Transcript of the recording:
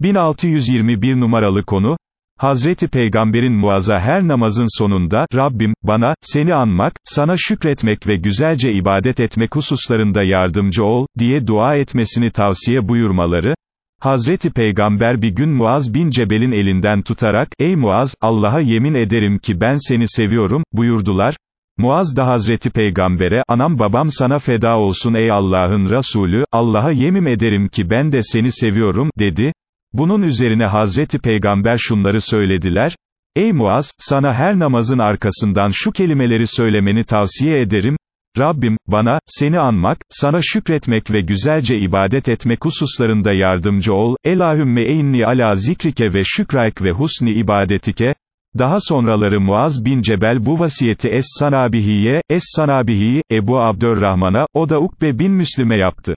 1621 numaralı konu, Hazreti Peygamberin Muaz'a her namazın sonunda, Rabbim, bana, seni anmak, sana şükretmek ve güzelce ibadet etmek hususlarında yardımcı ol, diye dua etmesini tavsiye buyurmaları, Hazreti Peygamber bir gün Muaz bin Cebel'in elinden tutarak, ey Muaz, Allah'a yemin ederim ki ben seni seviyorum, buyurdular, Muaz da Hazreti Peygamber'e, anam babam sana feda olsun ey Allah'ın Resulü, Allah'a yemin ederim ki ben de seni seviyorum, dedi, bunun üzerine Hazreti Peygamber şunları söylediler, Ey Muaz, sana her namazın arkasından şu kelimeleri söylemeni tavsiye ederim, Rabbim, bana, seni anmak, sana şükretmek ve güzelce ibadet etmek hususlarında yardımcı ol, Elahümme eyni ala zikrike ve şükrayk ve husni ibadetike, daha sonraları Muaz bin Cebel bu vasiyeti Es-Sanabihi'ye, Es-Sanabihi'yi, Ebu Abdurrahman'a, o da Ukbe bin Müslim'e yaptı.